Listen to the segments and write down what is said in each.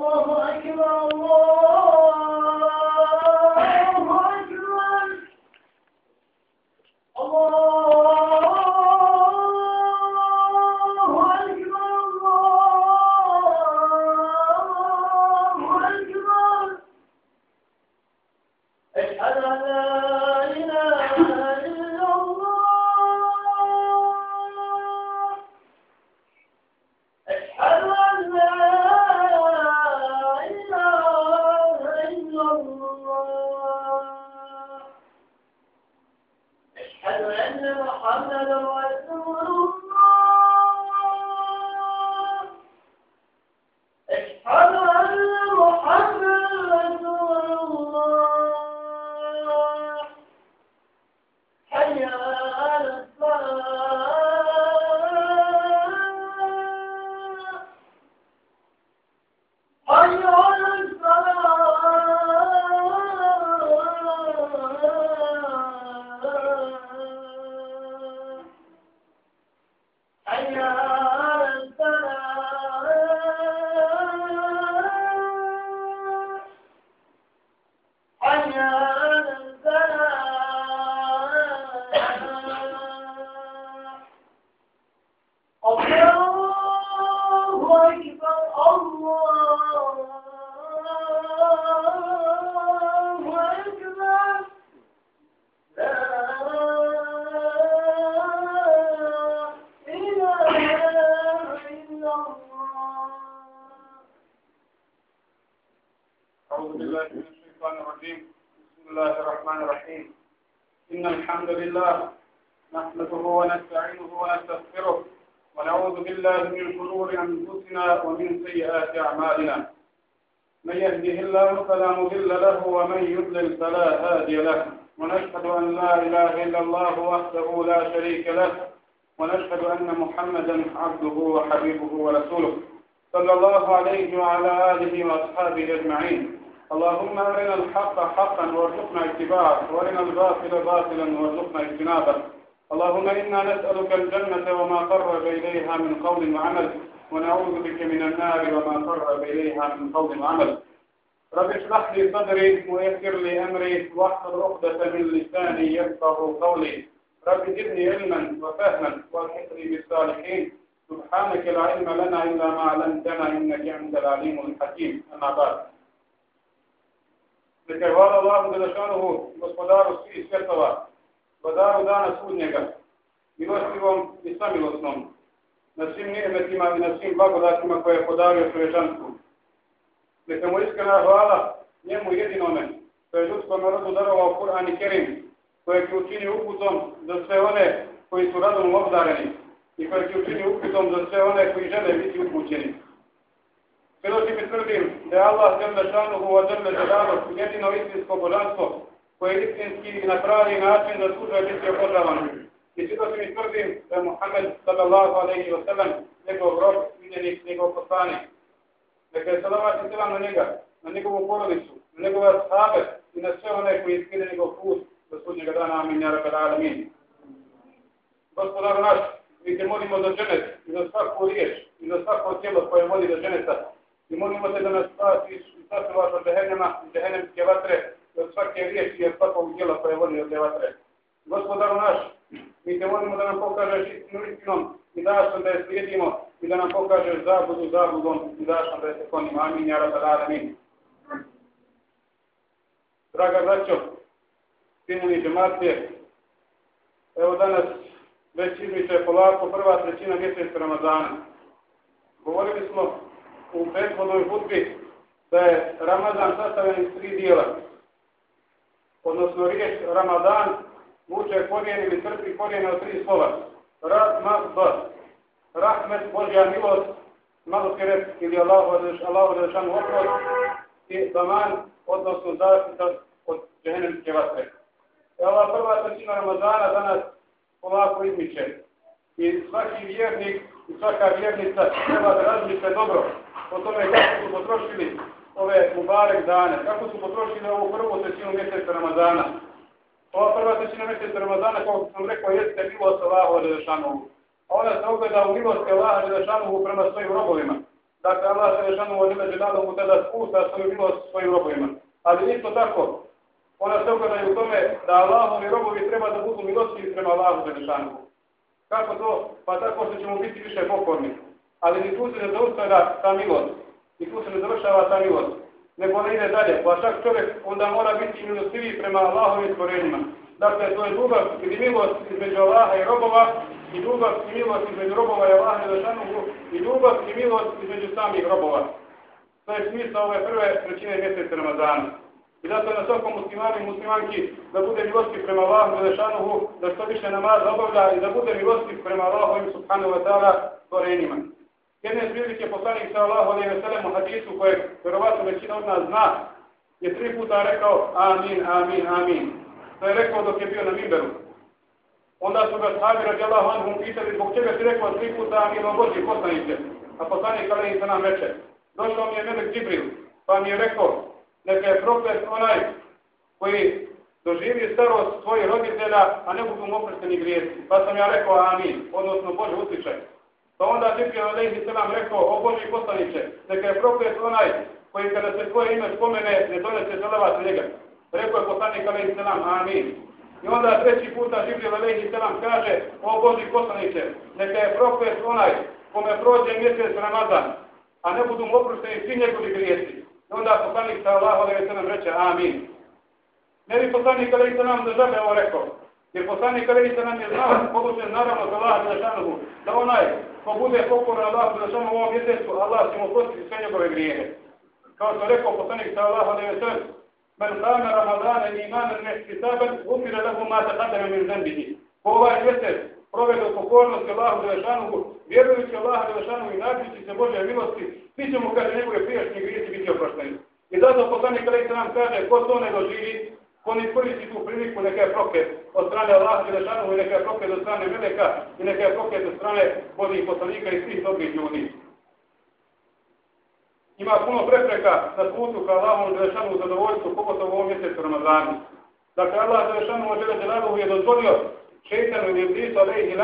الله أكبر الله محمدا إن الحمد لله نحمده ونستعينه ونستغفره ونعوذ بالله من شرور أنفسنا ومن سيئات أعمالنا. من يهده الله فلا مضل له ومن يضلل فلا هادي له. ونشهد أن لا إله إلا الله وحده لا شريك له. ونشهد أن محمدا عبده وحبيبه ورسوله. صلى الله عليه وعلى آله وأصحابه أجمعين. اللهم أرنا الحق حقا وارزقنا اتباعه وأرنا الباطل باطلا وارزقنا اجتنابه. اللهم إنا نسألك الجنة وما قرب إليها من قول وعمل ونعوذ بك من النار وما قرب إليها من قول وعمل. رب اشرح لي صدري ويسر لي أمري واحفظ عقدة من لساني يفقه قولي. رب زدني علما وفهما وألحقني بالصالحين. سبحانك لا علم لنا إلا ما علمتنا إنك أنت العليم الحكيم. أما بعد. Jer ga je hvala Allahu da gospodaru svih svjetova, gospodaru dana sudnjega, milostivom i samilosnom, na svim nirmetima i na svim blagodatima koje je podario čovječanstvu. Neka mu iskrena hvala njemu jedinome, to je ljudsko narodu darovao Kur'an i Kerim, koje će učini uputom za sve one koji su radom obdareni i koje će učini uputom za sve one koji žele biti upućeni. Svjedoči i srbim da je Allah sve da šanuhu u ozrme za danost jedino istinsko božanstvo koje istinski i na pravi način da služuje biti obožavan. I svjedoči mi srbim da je Muhammed sallallahu alaihi wa sallam njegov rok miljenik, njegov poslani. Dakle, salavat i wa sallam na njega, na njegovu porodicu, na njegove sahabe i na sve one koji iskide njegov put do sudnjega dana, amin, ja rabbal alamin. Gospodar naš, mi te molimo za dženet i za svaku riječ i za svako tijelo koje vodi do dženeta, i molimo te da nas spasiš i sačuvaš od džehennema i džehennemske vatre i od svake riječi i od svakog djela koje voli od te vatre. Gospodaru naš, mi te molimo da nam pokažeš istinu istinom i daš nam da je slijedimo i da nam pokažeš zabudu zabudom i daš nam da je se konim. Amin, ja rada rada, amin. Draga braćo, sinjeni džematlije, evo danas već izmiče polako prva trećina mjeseca Ramazana. Govorili smo u prethodnoj hutbi da je Ramazan sastavljen iz tri dijela. Odnosno, riječ Ramazan vuče korijen ili crpi korijen od tri slova. Rahmat, bas. Rahmet, Božja milost, malo kirep ili Allah, Allah, Allah, Allah, i zaman, odnosno zaštita od džehennemske vatre. E ova prva trećina Ramazana danas polako izmiče. I svaki vjernik i svaka vjernica treba da razmišlja dobro o tome kako su potrošili ove mubarek dane, kako su potrošili ovu prvu trećinu mjeseca Ramazana. Ova prva trećina mjeseca Ramazana, kao sam rekao, jeste milost Allahu Adelešanovu. A ona se ogleda u milost Allahu Adelešanovu prema svojim robovima. Dakle, Allah Adelešanovu odrebeđe nadom mu tada spusta svoju milost svojim robovima. Ali isto tako, ona se ogleda u tome da Allahovi robovi treba da budu milosti prema Allahu Adelešanovu. Kako to? Pa tako što ćemo biti više pokorni. Ali ni tu se ne zaustavlja ta milost. Ni tu se ne završava ta milost. Nego ne ide dalje. Pa čak čovjek onda mora biti milostiviji prema Allahovim stvorenjima. Dakle, to je ljubav ili milost između Allaha i robova i ljubav i milost između robova i Allaha i Lešanuhu i ljubav i milost između samih robova. To je smisla ove prve trećine mjeseca Ramazana. I zato je na svakom muslimanu i muslimanki da bude milosti prema Allahu i Lešanuhu, da što više namaz obavlja i da bude milosti prema Allahu i Subhanahu wa ta'ala stvorenjima. Jedne prilike poslanik sa Allahu alaihi wa sallam u hadisu koje vjerovatno većina od nas zna, je tri puta rekao amin, amin, amin. To je rekao dok je bio na Mimberu. Onda su ga sahabi radi Allah anhum pitali zbog čega si rekao tri puta amin o Boži poslanice. A poslanik alaihi sa nam reče. Došao mi je Melek Džibril, pa mi je rekao, neka je proklet onaj koji doživi starost svojih roditelja, a ne budu mu grijesi. Pa sam ja rekao amin, odnosno Bože utičaj. Pa onda Džibril alaihi sa nam rekao, o Boži poslanice, neka je proklet onaj koji kada se tvoje ime spomene, ne donese zalavat njega. Rekao je poslanik alaihi salam, amin. I onda treći puta Žibril alaihi salam kaže, o Boži poslanice, neka je proklet onaj kome prođe mjesec Ramazan, a ne budu mu oprošteni svi njegovi grijesi. I onda poslanik sa Allaho da se nam reče amin. Ne bi poslanik kada se nam da žabe ovo rekao. Jer poslanik kada se nam je znao, pogušen naravno za Allaho da šanohu. Da onaj ko bude pokoran Allaho da šanohu ovom mjesecu, Allah će mu postiti sve njegove grijehe. Kao što rekao poslanik sa Allaho da je Men sami Ramadana i imanan neski saban, upira da bu mata min zembiti. Ko ovaj mjesec, provede u pokornosti Allahu Đelešanu, vjerujući Allahu Đelešanu i nadjući se Božje milosti, svi će mu kaže njegove prijašnje grijesi biti oprošteni. I zato poslanik Ali nam kaže, ko to ne doživi, ko ne koristi tu priliku, neka je proket od strane Allahu Đelešanu i neka je proket od strane Meleka i neka je proket od strane Božih poslanika i svih dobrih ljudi ima puno prepreka na putu ka Allahom Đelešanu zadovoljstvu, pogotovo u ovom mjesecu Ramazanu. Dakle, Allah Đelešanu Đelešanu je dozvolio šeitanu i iblisu, alaihi i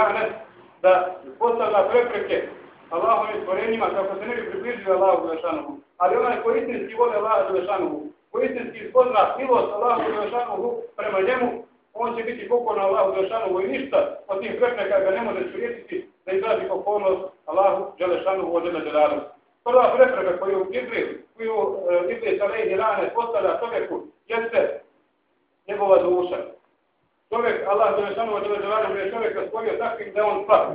da postavlja prepreke Allahom stvorenjima kako se ne bi približili Allahu Đelešanu. Ali onaj koji istinski vode Allahu Đelešanu, koji istinski spozna milost Allahu Đelešanu prema njemu, on će biti pokorno Allahu Đelešanu i ništa od tih prepreka ga ne može spriječiti da izrazi pokornost Allahu Đelešanu u Đelešanu prva prepreka koju Ibril, koju e, uh, Ibril Salehi Rane postavlja čovjeku, jeste njegova duša. Čovjek, Allah Đelešanu je Đelešanu je čovjeka stvorio takvim da on slab.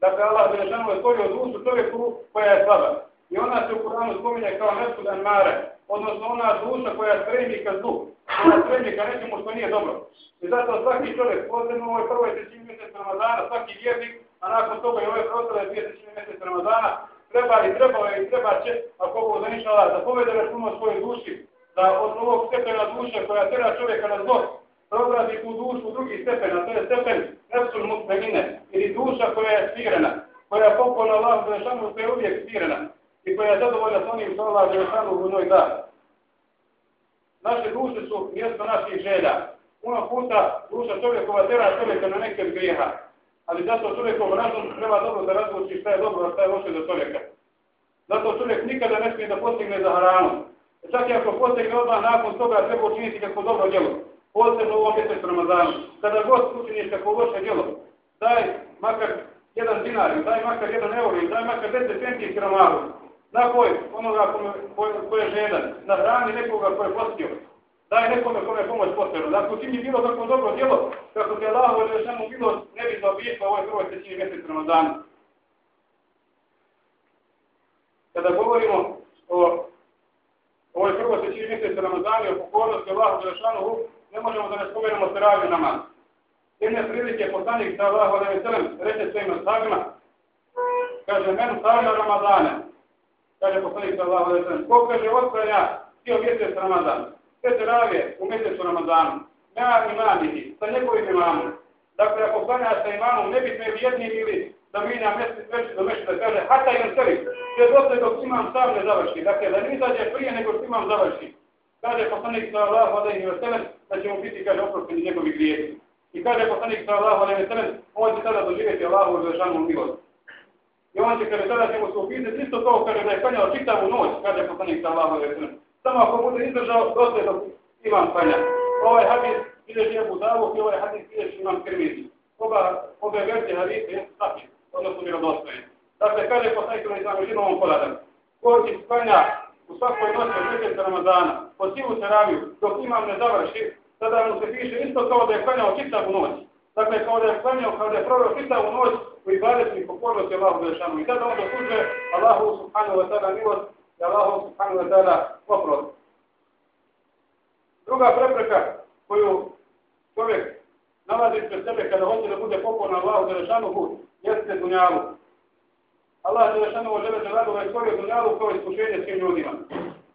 Dakle, Allah Đelešanu je stvorio dušu čovjeku koja je slaba. I ona se u Kur'anu spominje kao nešto dan mare, odnosno ona duša koja stremi ka zlu, koja stremi ka nečemu što nije dobro. I zato svaki čovjek, posebno u ovoj prvoj trećini mjeseca Ramazana, svaki vjernik, a nakon toga i ove prostore dvije trećine mjeseca Ramazana, treba i trebao je i treba će, ako ovo zanišala, da povede računo svojoj duši, da od ovog stepena duše koja tera čovjeka na zlo, prograzi u dušu u drugi stepen, a to je stepen nefsul muslimine, ili duša koja je svirena, koja je pokolna Allah za koja je uvijek svirena, i koja je zadovoljna s onim što Allah za u njoj da. Naše duše su mjesto naših želja. Puno puta duša čovjekova tera čovjeka na neke grijeha ali zato čovjekom razum treba dobro da razluči šta je dobro, a šta je loše za čovjeka. Zato čovjek nikada ne smije da postigne za hranu. Čak i ako postigne odmah nakon toga treba učiniti kako dobro djelo. Posebno u ovom mjesecu Ramazanu. Kada god učiniš kako loše djelo, daj makar jedan dinar, daj makar jedan euro, daj makar deset centi Na Napoj onoga ko je žedan, na hrani nekoga ko je postio daj nekome kome pomoć potrebno. Dakle, učini bilo kako dobro djelo, kako te Allah uvede samo bilo ne bi u ovoj prvoj trećini mjesec Ramazana. Kada govorimo o ovoj prvoj trećini mjesec Ramazana i o pokornosti Allahu Đelešanu, ne možemo da ne spomenemo teraviju namaz. Jedne prilike poslanik sa Allahu Đelešanu reče svojim ostavima, kaže, men stavlja Ramazane, kaže poslanik sa Allahu Đelešanu, ko kaže, otkranja cijel mjesec Ramazana sve teravije u mjesecu Ramazanu, ja imamiti, sa njegovim imamom. Dakle, ako klanja sa imamom, ne bitno je jedni ili da mi na mjesec već do mjeseca kaže, hata i nastavi, sve dotle dok imam sam ne završi. Dakle, da ne izađe prije nego što imam završi. Kaže poslanik sa Allahu alaihi sallam, da ćemo biti, kaže, oprošteni njegovi grijesi. I kaže poslanik sa Allahu alaihi wa sallam, on će tada doživjeti Allahu u zvežanu milost. I on će, kaže, tada ćemo se upisati, isto to, kaže, da je klanjao čitavu noć, kaže poslanik sa sallahu alaihi sallam. Samo ako bude izdržao, dosta dok imam klanja. Ovaj hadis ideš je Budavog i ovaj hadis ideš imam krmizi. Oba, obe verzije hadise jesu sati, odnosno mirodostoje. Dakle, kaže poslanik sallahu alaihi sallam, ovom poladan. Ko isklanja u svakoj noći od mjeseca Ramazana, po silu teraviju, dok imam ne završi, tada mu se piše isto kao da je klanjao čitavu noć. Dakle, kao da je klanjao, kao da je proveo čitavu noć u ibadetu i pokornosti Allahu Đelešanu. I tada on zaslužuje Allahu subhanahu wa ta'ala milost i Allahu subhanahu wa ta'ala oprost. Druga prepreka koju čovjek nalazi pred sebe kada hoće da bude pokorna Allahu Đelešanu jeste dunjalu. Allah Đelešanu žele da je stvorio dunjalu kao iskušenje svim ljudima.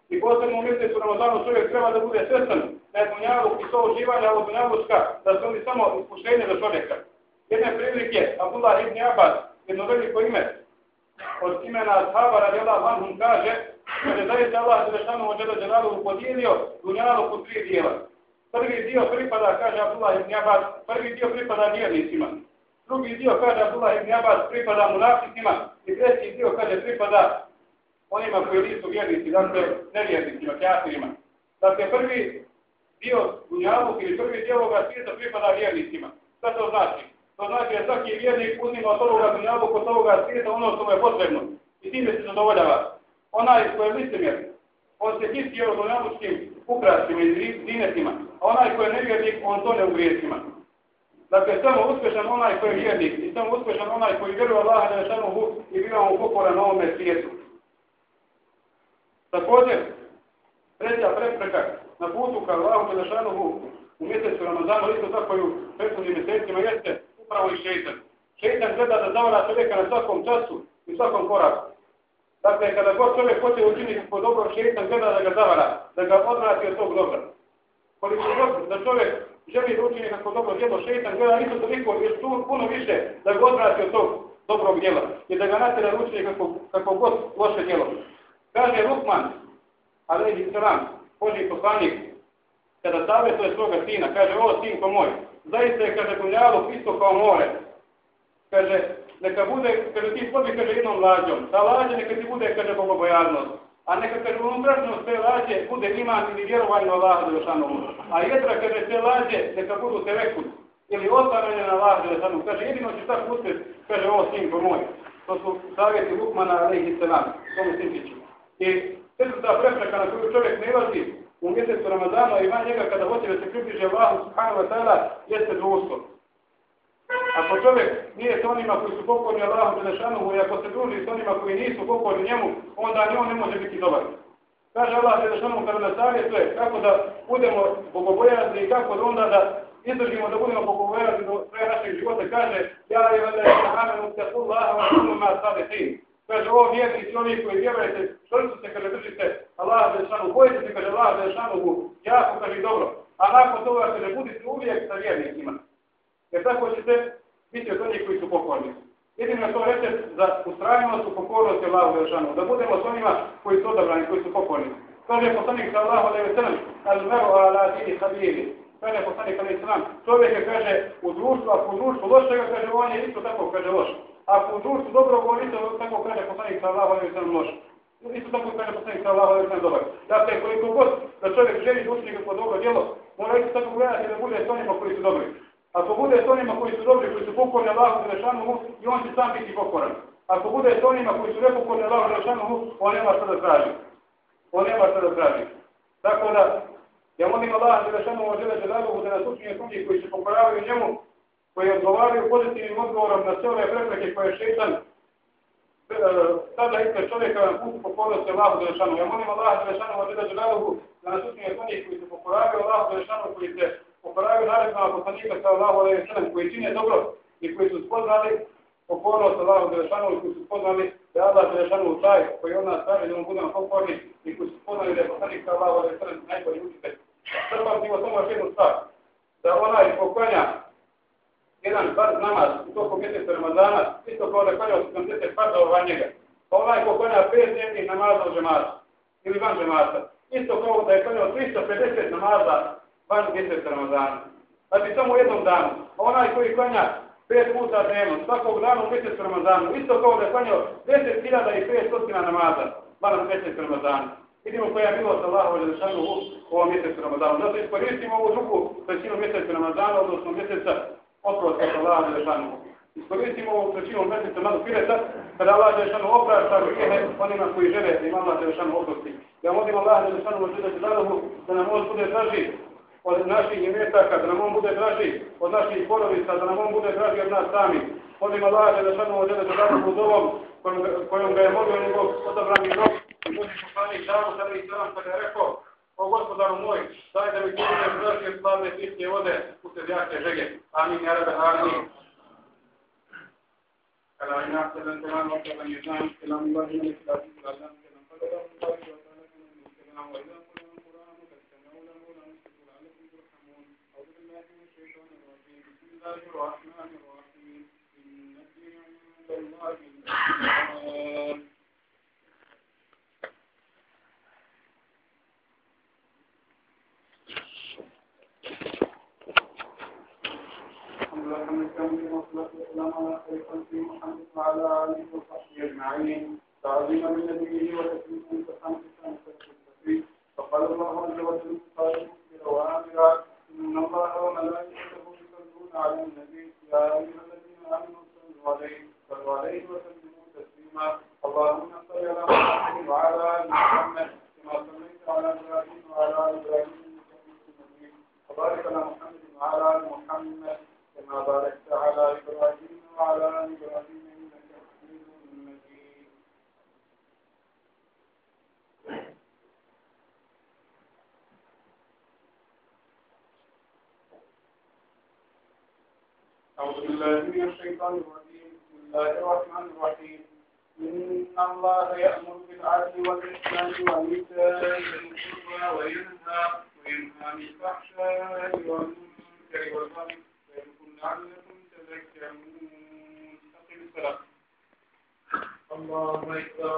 I posebno u mjesecu Ramazanu čovjek treba da bude svestan da je i to uživanje ovog dunjalučka, da su oni samo iskušenje za čovjeka. Jedne prilike, Abdullah ibn Abbas, jedno veliko ime, od imena Ashaba radijala Vanhum kaže, kada je zaista Allah Đelešanu od Đela podijelio dunjalu po tri dijela. Prvi dio pripada, kaže Abdullah ibn Abbas, prvi dio pripada vjernicima. Drugi dio, kaže Abdullah ibn Abbas, pripada munaficima. I treći dio, kaže, pripada onima koji nisu vjernici, dakle, nevjernicima, kjafirima. Dakle, prvi dio dunjalog ili prvi dio ovoga svijeta pripada vjernicima. Šta to znači? To znači da svaki vjernik uzima od ovoga dunjalog od ovoga svijeta ono što mu je potrebno. I time se zadovoljava. Onaj koji je licemjer, on se kisti o dunjavučkim ukrasima i dinetima, a onaj koji je nevjernik, on to ne u grijesima. Dakle, samo uspješan onaj koji je vjernik i samo uspješan onaj koji vjeruje Allah da je samo i biva mu pokora na ovome svijetu. Također, treća prepreka na putu ka Allahu Đelešanohu u mjesecu Ramazanu, isto tako i u prethodnim mjesecima, jeste upravo i šeitan. Šeitan gleda da zavara čovjeka na svakom času i svakom koraku. Dakle, kada god čovjek hoće učiniti po dobro, šeitan gleda da ga zavara, da ga odvrati od tog dobra. Koliko god da čovjek želi da učini kako dobro djelo, šeitan gleda isto toliko, jer tu puno više da ga odvrati od tog dobrog djela i da ga natjera da učini kako, kako god loše djelo. Kaže Lukman, alaihi salam, Boži poslanik, kada savjetuje svoga sina, kaže, o, sinko moj, zaista je, kaže, dunjalog isto kao more. Kaže, neka bude, kaže, ti slobi, kaže, jednom lađom. Ta lađa neka ti bude, kaže, bogobojaznost. A neka, kaže, unutrašnjost te lađe bude iman ili vjerovanje u Allaha Đelešanu. A jedra, kaže, te lađe neka budu te vekut. Ili ostavljanje na Allaha Đelešanu. Kaže, jedino će tako uspjeti, kaže, o, sinko moj. To su savjeti Lukmana, alaihi salam, tomu sinčiću. I Četvrta prepreka na koju čovjek ne ilazi u mjesecu Ramazana i van njega kada hoće da se približe Allahu subhanahu wa ta'ala jeste društvo. Ako čovjek nije s onima koji su pokorni Allahu Đelešanuhu i ako se druži s onima koji nisu pokorni njemu, onda ni on ne može biti dobar. Kaže Allah Đelešanuhu kada nas savjetuje kako da budemo bogobojazni i kako da onda da izdržimo da budemo bogobojazni do sve našeg života. Kaže, ja je vada je amenu te Allaha wa sallam ma sabihin. Kaže, ovo vjernici, oni koji vjerujete, što su se, kaže, držite Allah za šanu, bojite se, kaže, Allah za šanu, jako, kaže, dobro. A nakon toga, kaže, budite uvijek sa vjernicima. Jer tako ćete biti od onih koji su pokorni. Jedino je to recept za ustrajnost u pokornosti Allah za da budemo s onima koji su odabrani, koji su pokorni. Kaže poslanik sa Allahu alaihi wa sallam, al meru ala dini habiri. Kaže poslanik alaihi wa čovjek je, kaže, u društvu, a po društvu lošega, kaže, on je isto tako, kaže, loš ako u društvu dobro govorite, tako kaže poslanik sa Allahom i sam loš. Isto tako kaže poslanik sa Allahom i sam dobar. Dakle, koliko god da čovjek želi da učini kako dobro djelo, mora isto tako gledati da bude s onima koji su dobri. Ako bude s onima koji su dobri, koji su pokorni Allahom i i on će sam biti pokoran. Ako bude s onima koji su nepokorni Allahom i on nema šta da traži. On nema šta da traži. Tako da, ja molim Allah i Rešanomu žele želalu da nas učinje ljudi koji se pokoravaju njemu, koji odgovaraju pozitivnim odgovorom na sve ove prepreke koje šeitan e, sada ispred čovjeka na putu pokornosti Allahu Đelešanu. Ja molim Allahu Đelešanu od Đelešanu Đelešanu da nas učinje onih koji se pokoravaju Allahu Đelešanu, koji se pokoravaju naredbama poslanika sa Allahu Đelešanu, koji čine dobro i koji su spoznali pokornost Allahu Đelešanu i koji su spoznali da je Allah Đelešanu taj koji od nas traži da mu budemo pokorni i koji su spoznali da je poslanik sa Allahu Đelešanu najbolji učitelj. Srbam ti o samo još jednu stvar. Da onaj poklanja jedan farz namaz u toku mjeseca Ramazana, isto kao da klanja 80 farzova van njega. Pa onaj ko klanja 5 dnevnih namaza u džemata ili van džemata, isto kao da je klanjao 350 namaza van mjeseca Ramazana. Znači samo u jednom danu. A onaj koji klanja pet puta dnevno, svakog dana u mjesecu Ramazanu, isto kao da je klanio 10.500 namaza, van na mjesecu Ramazanu. Vidimo koja je milost Allahova Đelešanu u ovom mjesecu Ramazanu. Zato iskoristimo ovu drugu trećinu mjeseca Ramazana, odnosno mjeseca oprosta Allaha Đelešanu. Iskoristimo ovu trećinu mjeseca malo pireta, kada Allah Đelešanu oprašta grijehe onima koji žele da im Allah Đelešanu oprosti. Ja molim Allah Đelešanu u Đelešanu da nam on bude draži od naših imetaka, da nam on bude draži od naših porovica, da nam on bude draži od nas sami. Molim Allah da šanu od da danu u ovom kojom ga je molio njegov odabrani rok i Boži poslanik Davu, sada i sam kada je rekao, O gospodaru moj, daj da mi kudine vrške slavne pitke vode usred jasne žege. Amin, ja rebe, amin. Kada im nas jedan selam, kada je znam, selam Allah, ima neki da ti selam, selam Allah, selam Allah, selam Allah, الرحمن الرحيم إن الدين عند الله الإسلام محمد كما صلى الله على محمد وعلى آله وصحبه أعوذ بالله من الشيطان الرجيم. بسم الله الرحمن الرحيم. إن الله يأمر بالعدل والإحسان وإيتاء القربى وينهى وينهى عن الفحشاء والمنكر والبغي ويذكر لعلكم تذكرون. أقم الصلاة. الله أكبر